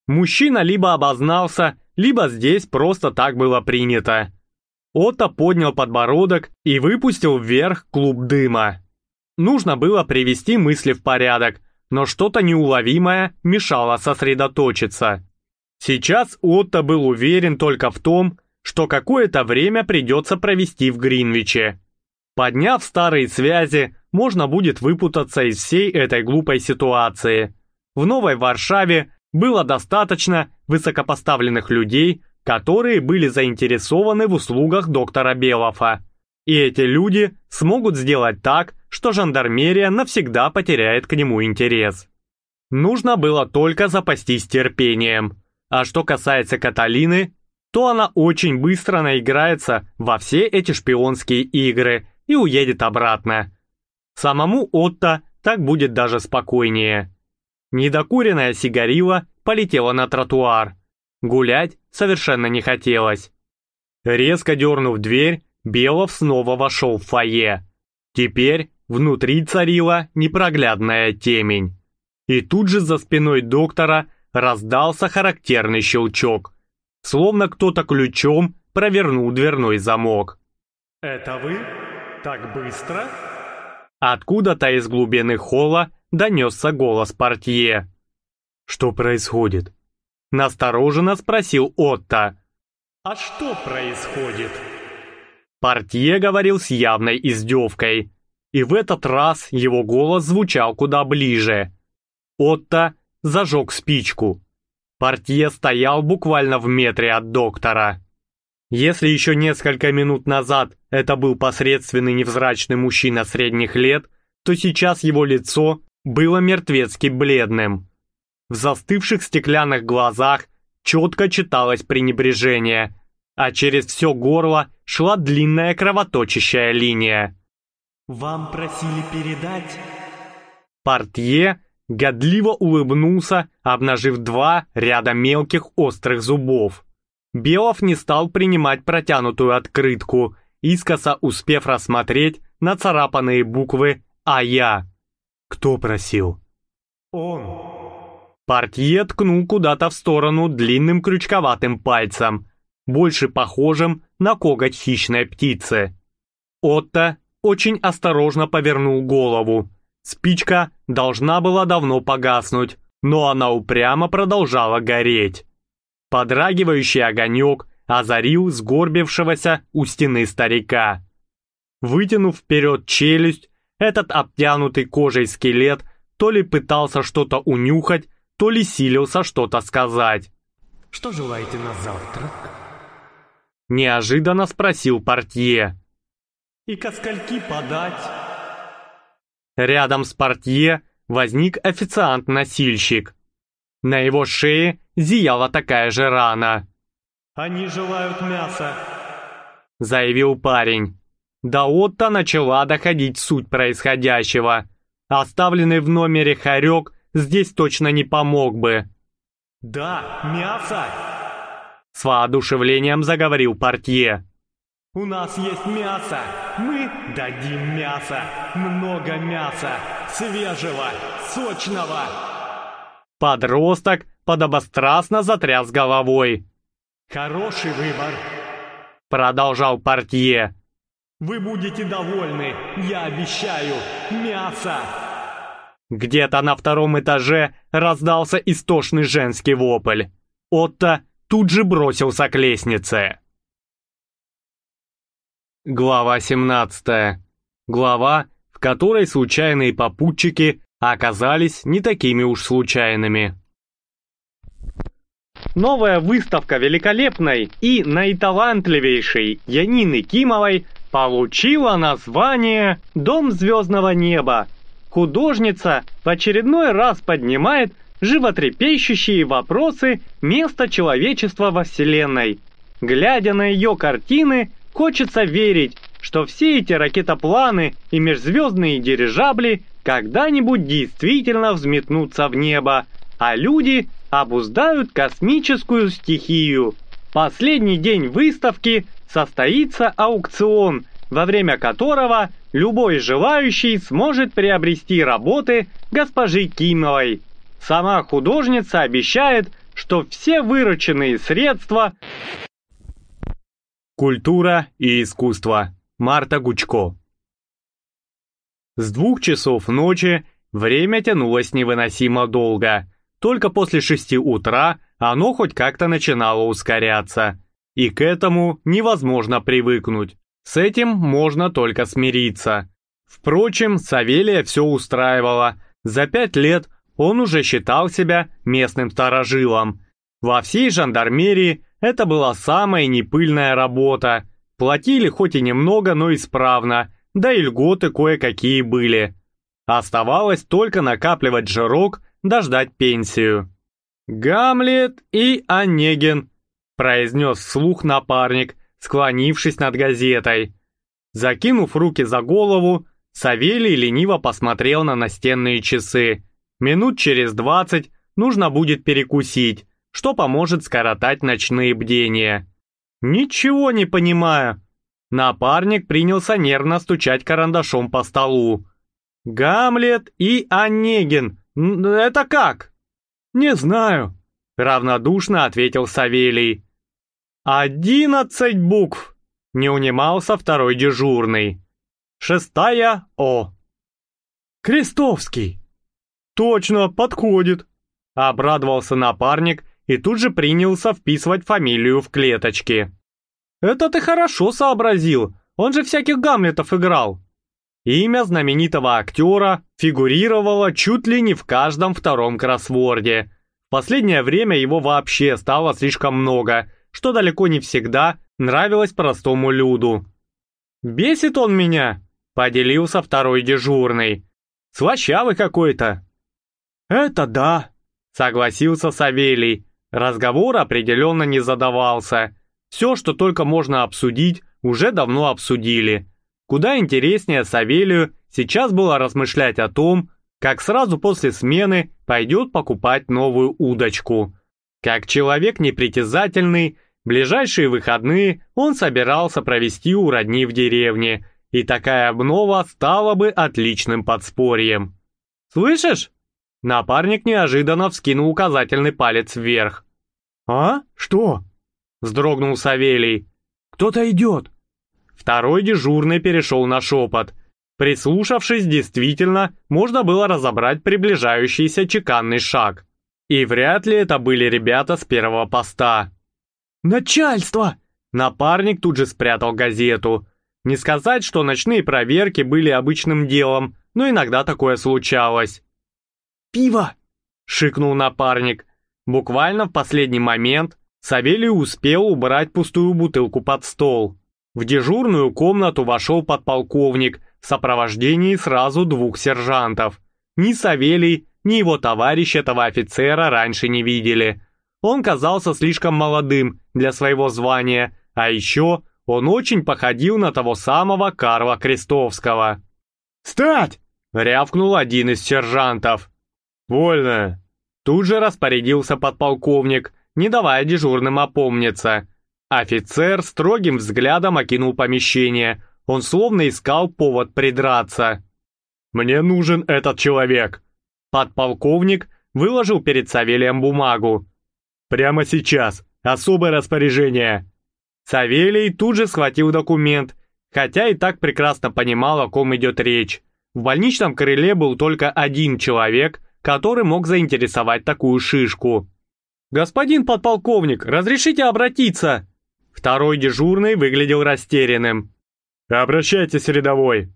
Мужчина либо обознался, либо здесь просто так было принято. Отто поднял подбородок и выпустил вверх клуб дыма. Нужно было привести мысли в порядок, но что-то неуловимое мешало сосредоточиться. Сейчас Отто был уверен только в том, что какое-то время придется провести в Гринвиче. Подняв старые связи, можно будет выпутаться из всей этой глупой ситуации. В Новой Варшаве было достаточно высокопоставленных людей, которые были заинтересованы в услугах доктора Белофа. И эти люди смогут сделать так, что жандармерия навсегда потеряет к нему интерес. Нужно было только запастись терпением. А что касается Каталины, то она очень быстро наиграется во все эти шпионские игры и уедет обратно. Самому Отто так будет даже спокойнее. Недокуренная сигарила полетела на тротуар. Гулять совершенно не хотелось. Резко дернув дверь, Белов снова вошел в фойе. Теперь внутри царила непроглядная темень. И тут же за спиной доктора раздался характерный щелчок – словно кто-то ключом провернул дверной замок. «Это вы? Так быстро?» Откуда-то из глубины холла донесся голос портье. «Что происходит?» Настороженно спросил Отто. «А что происходит?» Портье говорил с явной издевкой, и в этот раз его голос звучал куда ближе. Отто зажег спичку. Портье стоял буквально в метре от доктора. Если еще несколько минут назад это был посредственный невзрачный мужчина средних лет, то сейчас его лицо было мертвецки бледным. В застывших стеклянных глазах четко читалось пренебрежение, а через все горло шла длинная кровоточащая линия. «Вам просили передать?» Портье Годливо улыбнулся, обнажив два ряда мелких острых зубов. Белов не стал принимать протянутую открытку, искоса успев рассмотреть нацарапанные буквы «А я». «Кто просил?» «Он». Портье ткнул куда-то в сторону длинным крючковатым пальцем, больше похожим на коготь хищной птицы. Отто очень осторожно повернул голову, Спичка должна была давно погаснуть, но она упрямо продолжала гореть. Подрагивающий огонек озарил сгорбившегося у стены старика. Вытянув вперед челюсть, этот обтянутый кожей скелет то ли пытался что-то унюхать, то ли силился что-то сказать. «Что желаете на завтрак?» Неожиданно спросил портье. «И ко скольки подать?» Рядом с портье возник официант-носильщик. На его шее зияла такая же рана. «Они желают мяса», — заявил парень. До Отто начала доходить суть происходящего. Оставленный в номере хорек здесь точно не помог бы. «Да, мясо!» С воодушевлением заговорил портье. «У нас есть мясо! Мы дадим мясо! Много мяса! Свежего! Сочного!» Подросток подобострастно затряс головой. «Хороший выбор!» Продолжал портье. «Вы будете довольны, я обещаю! Мясо!» Где-то на втором этаже раздался истошный женский вопль. Отто тут же бросился к лестнице. Глава 17. Глава, в которой случайные попутчики оказались не такими уж случайными. новая выставка великолепной и наиталантливейшей Янины Кимовой получила название «Дом звездного неба». Художница в очередной раз поднимает животрепещущие вопросы места человечества во Вселенной. Глядя на ее картины, хочется верить, что все эти ракетопланы и межзвездные дирижабли когда-нибудь действительно взметнутся в небо, а люди обуздают космическую стихию. Последний день выставки состоится аукцион, во время которого любой желающий сможет приобрести работы госпожи Кимовой. Сама художница обещает, что все вырученные средства... Культура и искусство. Марта Гучко. С двух часов ночи время тянулось невыносимо долго. Только после шести утра оно хоть как-то начинало ускоряться. И к этому невозможно привыкнуть. С этим можно только смириться. Впрочем, Савелия все устраивало. За пять лет он уже считал себя местным старожилом. Во всей жандармерии это была самая непыльная работа. Платили хоть и немного, но исправно, да и льготы кое-какие были. Оставалось только накапливать жирок, дождать пенсию. «Гамлет и Онегин», — произнес вслух напарник, склонившись над газетой. Закинув руки за голову, Савелий лениво посмотрел на настенные часы. Минут через двадцать нужно будет перекусить, что поможет скоротать ночные бдения. «Ничего не понимаю». Напарник принялся нервно стучать карандашом по столу. «Гамлет и Онегин. Это как?» «Не знаю», — равнодушно ответил Савелий. «Одиннадцать букв!» — не унимался второй дежурный. «Шестая О». «Крестовский!» «Точно, подходит!» — обрадовался напарник и тут же принялся вписывать фамилию в клеточки. «Это ты хорошо сообразил, он же всяких Гамлетов играл». Имя знаменитого актера фигурировало чуть ли не в каждом втором кроссворде. В последнее время его вообще стало слишком много, что далеко не всегда нравилось простому люду. «Бесит он меня», — поделился второй дежурный. «Слащавый какой-то». «Это да», — согласился Савелий. Разговор определенно не задавался. Все, что только можно обсудить, уже давно обсудили. Куда интереснее Савелию сейчас было размышлять о том, как сразу после смены пойдет покупать новую удочку. Как человек непритязательный, ближайшие выходные он собирался провести у родни в деревне, и такая обнова стала бы отличным подспорьем. «Слышишь?» Напарник неожиданно вскинул указательный палец вверх. «А? Что?» — вздрогнул Савелий. «Кто-то идет!» Второй дежурный перешел на шепот. Прислушавшись, действительно, можно было разобрать приближающийся чеканный шаг. И вряд ли это были ребята с первого поста. «Начальство!» Напарник тут же спрятал газету. Не сказать, что ночные проверки были обычным делом, но иногда такое случалось. «Пиво!» — шикнул напарник. Буквально в последний момент Савелий успел убрать пустую бутылку под стол. В дежурную комнату вошел подполковник в сопровождении сразу двух сержантов. Ни Савелий, ни его товарищ этого офицера раньше не видели. Он казался слишком молодым для своего звания, а еще он очень походил на того самого Карла Крестовского. «Стать!» — рявкнул один из сержантов. «Вольно!» Тут же распорядился подполковник, не давая дежурным опомниться. Офицер строгим взглядом окинул помещение. Он словно искал повод придраться. «Мне нужен этот человек!» Подполковник выложил перед Савелием бумагу. «Прямо сейчас! Особое распоряжение!» Савелий тут же схватил документ, хотя и так прекрасно понимал, о ком идет речь. В больничном крыле был только один человек, который мог заинтересовать такую шишку. «Господин подполковник, разрешите обратиться?» Второй дежурный выглядел растерянным. «Обращайтесь, рядовой».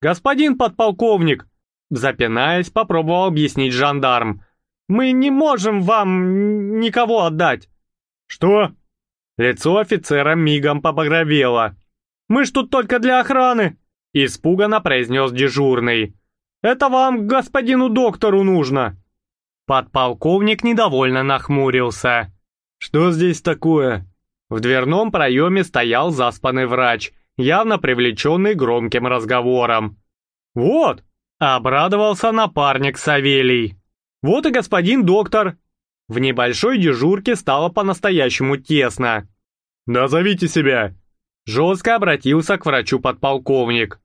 «Господин подполковник!» Запинаясь, попробовал объяснить жандарм. Мы не можем вам никого отдать!» «Что?» Лицо офицера мигом побагровело. «Мы ж тут только для охраны!» Испуганно произнес дежурный. «Это вам, господину доктору, нужно!» Подполковник недовольно нахмурился. «Что здесь такое?» В дверном проеме стоял заспанный врач, явно привлеченный громким разговором. «Вот!» — обрадовался напарник Савелий. «Вот и господин доктор!» В небольшой дежурке стало по-настоящему тесно. «Назовите себя!» Жестко обратился к врачу подполковник.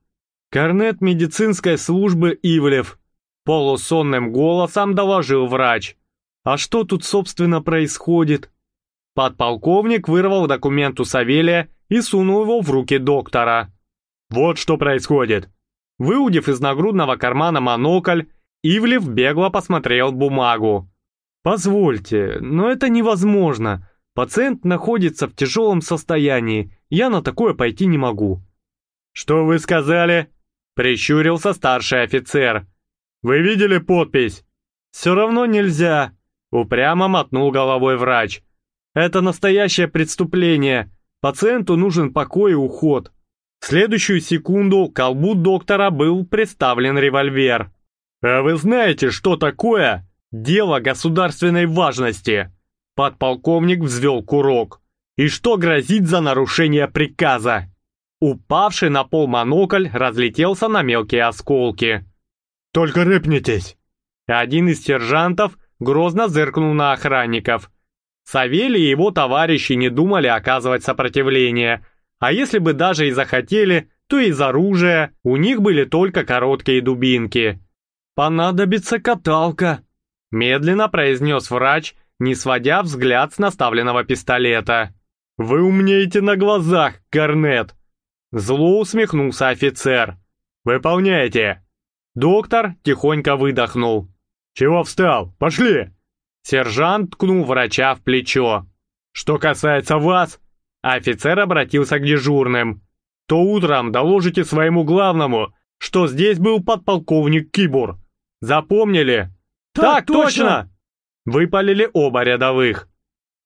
«Корнет медицинской службы Ивлев», полусонным голосом доложил врач. «А что тут, собственно, происходит?» Подполковник вырвал документ у Савелия и сунул его в руки доктора. «Вот что происходит!» Выудив из нагрудного кармана монокль, Ивлев бегло посмотрел бумагу. «Позвольте, но это невозможно. Пациент находится в тяжелом состоянии, я на такое пойти не могу». «Что вы сказали?» Прищурился старший офицер. «Вы видели подпись?» «Все равно нельзя», — упрямо мотнул головой врач. «Это настоящее преступление. Пациенту нужен покой и уход». В следующую секунду к колбу доктора был представлен револьвер. «А вы знаете, что такое дело государственной важности?» Подполковник взвел курок. «И что грозит за нарушение приказа?» Упавший на пол монокль разлетелся на мелкие осколки. «Только рыпнитесь!» Один из сержантов грозно зыркнул на охранников. Савелий и его товарищи не думали оказывать сопротивление, а если бы даже и захотели, то из оружия у них были только короткие дубинки. «Понадобится каталка», — медленно произнес врач, не сводя взгляд с наставленного пистолета. «Вы умнеете на глазах, Корнет!» Зло усмехнулся офицер. «Выполняйте!» Доктор тихонько выдохнул. «Чего встал? Пошли!» Сержант ткнул врача в плечо. «Что касается вас...» Офицер обратился к дежурным. «То утром доложите своему главному, что здесь был подполковник Кибур. Запомнили?» «Так, точно!» Выпалили оба рядовых.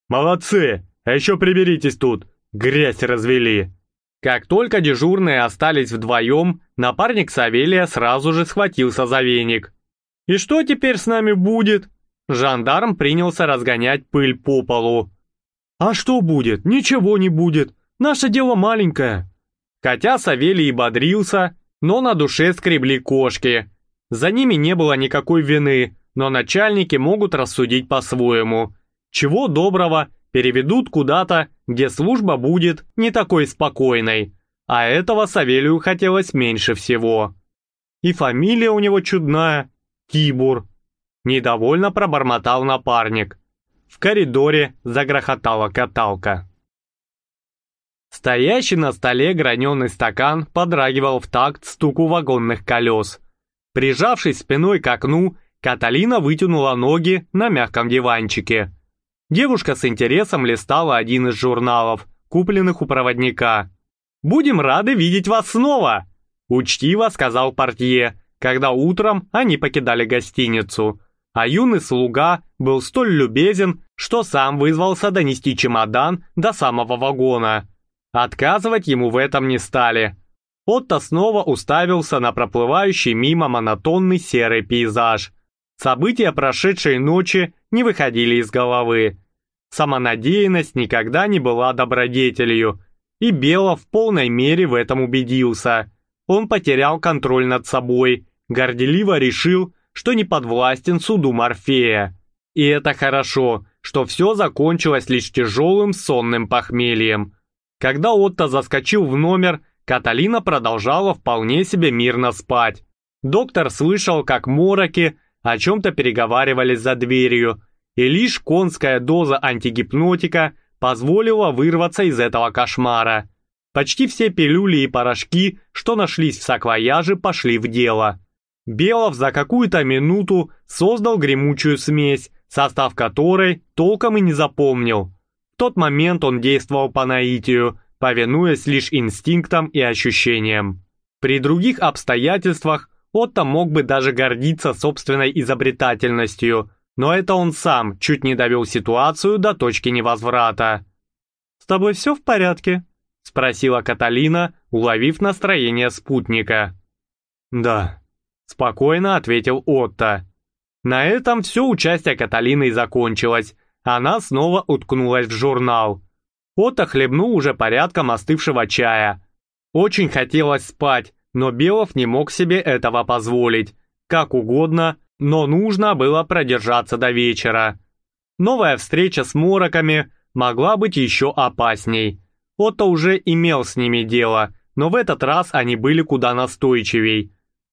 «Молодцы! А еще приберитесь тут! Грязь развели!» Как только дежурные остались вдвоем, напарник Савелия сразу же схватился за веник. «И что теперь с нами будет?» Жандарм принялся разгонять пыль по полу. «А что будет? Ничего не будет. Наше дело маленькое». Хотя Савелий бодрился, но на душе скребли кошки. За ними не было никакой вины, но начальники могут рассудить по-своему. Чего доброго, переведут куда-то, где служба будет не такой спокойной. А этого Савелию хотелось меньше всего. И фамилия у него чудная – Кибур. Недовольно пробормотал напарник. В коридоре загрохотала каталка. Стоящий на столе граненый стакан подрагивал в такт стуку вагонных колес. Прижавшись спиной к окну, Каталина вытянула ноги на мягком диванчике. Девушка с интересом листала один из журналов, купленных у проводника. «Будем рады видеть вас снова!» Учтиво сказал портье, когда утром они покидали гостиницу. А юный слуга был столь любезен, что сам вызвался донести чемодан до самого вагона. Отказывать ему в этом не стали. Отто снова уставился на проплывающий мимо монотонный серый пейзаж. События прошедшей ночи не выходили из головы. Самонадеянность никогда не была добродетелью, и Белов в полной мере в этом убедился. Он потерял контроль над собой, горделиво решил, что не подвластен суду Морфея. И это хорошо, что все закончилось лишь тяжелым сонным похмельем. Когда Отто заскочил в номер, Каталина продолжала вполне себе мирно спать. Доктор слышал, как мороки о чем-то переговаривались за дверью, и лишь конская доза антигипнотика позволила вырваться из этого кошмара. Почти все пилюли и порошки, что нашлись в саквояже, пошли в дело. Белов за какую-то минуту создал гремучую смесь, состав которой толком и не запомнил. В тот момент он действовал по наитию, повинуясь лишь инстинктам и ощущениям. При других обстоятельствах Отто мог бы даже гордиться собственной изобретательностью – Но это он сам чуть не довел ситуацию до точки невозврата. «С тобой все в порядке?» — спросила Каталина, уловив настроение спутника. «Да», — спокойно ответил Отто. На этом все участие Каталины закончилось. Она снова уткнулась в журнал. Отто хлебнул уже порядком остывшего чая. Очень хотелось спать, но Белов не мог себе этого позволить. Как угодно, но нужно было продержаться до вечера. Новая встреча с мороками могла быть еще опасней. Отто уже имел с ними дело, но в этот раз они были куда настойчивей.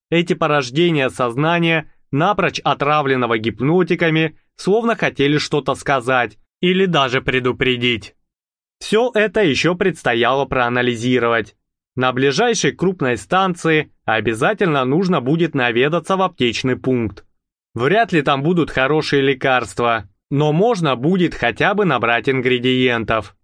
Эти порождения сознания, напрочь отравленного гипнотиками, словно хотели что-то сказать или даже предупредить. Все это еще предстояло проанализировать. На ближайшей крупной станции обязательно нужно будет наведаться в аптечный пункт. Вряд ли там будут хорошие лекарства, но можно будет хотя бы набрать ингредиентов.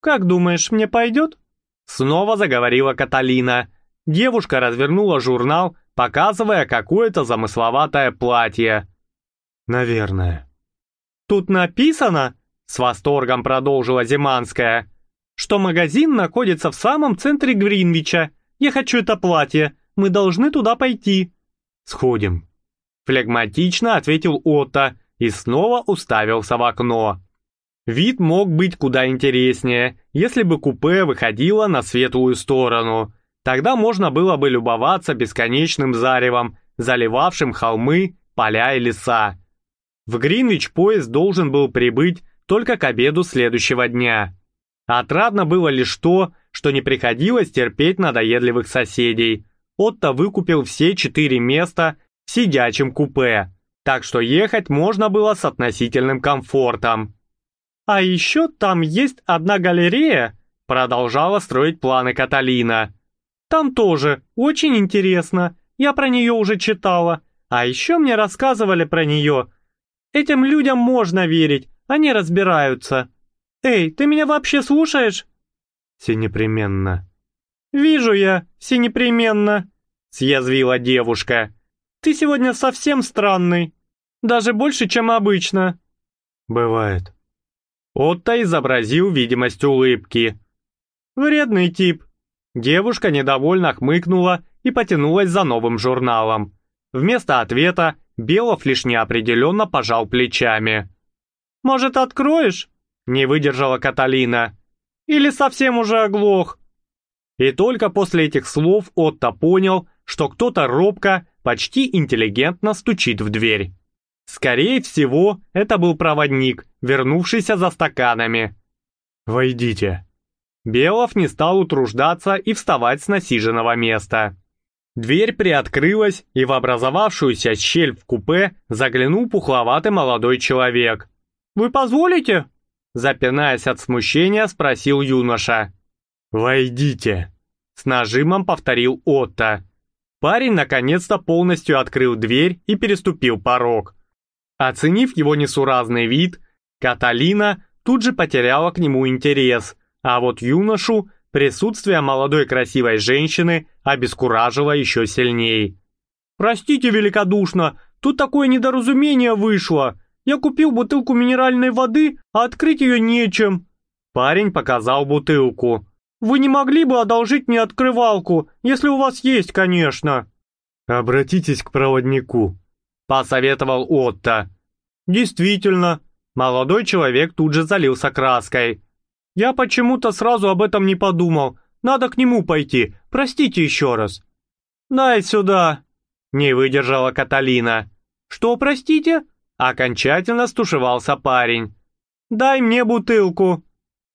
«Как думаешь, мне пойдет?» Снова заговорила Каталина. Девушка развернула журнал, показывая какое-то замысловатое платье. «Наверное». «Тут написано», — с восторгом продолжила Зиманская, что магазин находится в самом центре Гринвича. Я хочу это платье. Мы должны туда пойти». «Сходим», — флегматично ответил Отто и снова уставился в окно. Вид мог быть куда интереснее, если бы купе выходило на светлую сторону. Тогда можно было бы любоваться бесконечным заревом, заливавшим холмы, поля и леса. В Гринвич поезд должен был прибыть только к обеду следующего дня. Отрадно было лишь то, что не приходилось терпеть надоедливых соседей. Отто выкупил все четыре места в сидячем купе, так что ехать можно было с относительным комфортом. «А еще там есть одна галерея», продолжала строить планы Каталина. «Там тоже очень интересно, я про нее уже читала, а еще мне рассказывали про нее. Этим людям можно верить, они разбираются. Эй, ты меня вообще слушаешь?» «Все непременно». «Вижу я, все непременно», съязвила девушка. «Ты сегодня совсем странный, даже больше, чем обычно». «Бывает», Отто изобразил видимость улыбки. «Вредный тип». Девушка недовольно хмыкнула и потянулась за новым журналом. Вместо ответа Белов лишь неопределенно пожал плечами. «Может, откроешь?» — не выдержала Каталина. «Или совсем уже оглох?» И только после этих слов Отто понял, что кто-то робко, почти интеллигентно стучит в дверь. Скорее всего, это был проводник, вернувшийся за стаканами. «Войдите». Белов не стал утруждаться и вставать с насиженного места. Дверь приоткрылась, и в образовавшуюся щель в купе заглянул пухловатый молодой человек. «Вы позволите?» Запинаясь от смущения, спросил юноша. «Войдите», — с нажимом повторил Отто. Парень наконец-то полностью открыл дверь и переступил порог. Оценив его несуразный вид, Каталина тут же потеряла к нему интерес, а вот юношу присутствие молодой красивой женщины обескуражило еще сильней. «Простите великодушно, тут такое недоразумение вышло. Я купил бутылку минеральной воды, а открыть ее нечем». Парень показал бутылку. «Вы не могли бы одолжить мне открывалку, если у вас есть, конечно?» «Обратитесь к проводнику», посоветовал Отто. Действительно, молодой человек тут же залился краской. Я почему-то сразу об этом не подумал. Надо к нему пойти. Простите еще раз. Дай сюда. Не выдержала Каталина. Что, простите? Окончательно стушевался парень. Дай мне бутылку.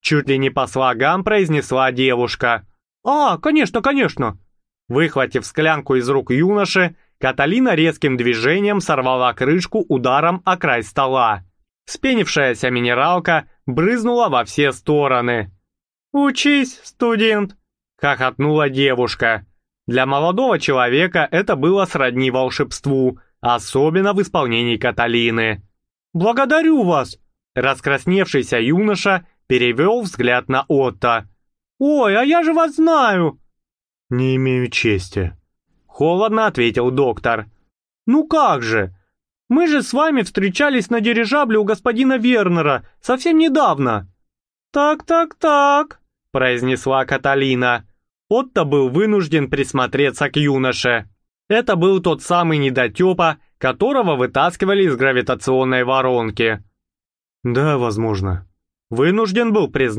Чуть ли не по слогам произнесла девушка. А, конечно, конечно. Выхватив склянку из рук юноши, Каталина резким движением сорвала крышку ударом о край стола. Спенившаяся минералка брызнула во все стороны. «Учись, студент!» — хохотнула девушка. Для молодого человека это было сродни волшебству, особенно в исполнении Каталины. «Благодарю вас!» Раскрасневшийся юноша перевел взгляд на Отто. «Ой, а я же вас знаю!» «Не имею чести», Холодно ответил доктор. «Ну как же? Мы же с вами встречались на дирижабле у господина Вернера совсем недавно». «Так-так-так», — произнесла Каталина. Отто был вынужден присмотреться к юноше. Это был тот самый недотепа, которого вытаскивали из гравитационной воронки. «Да, возможно». Вынужден был признать,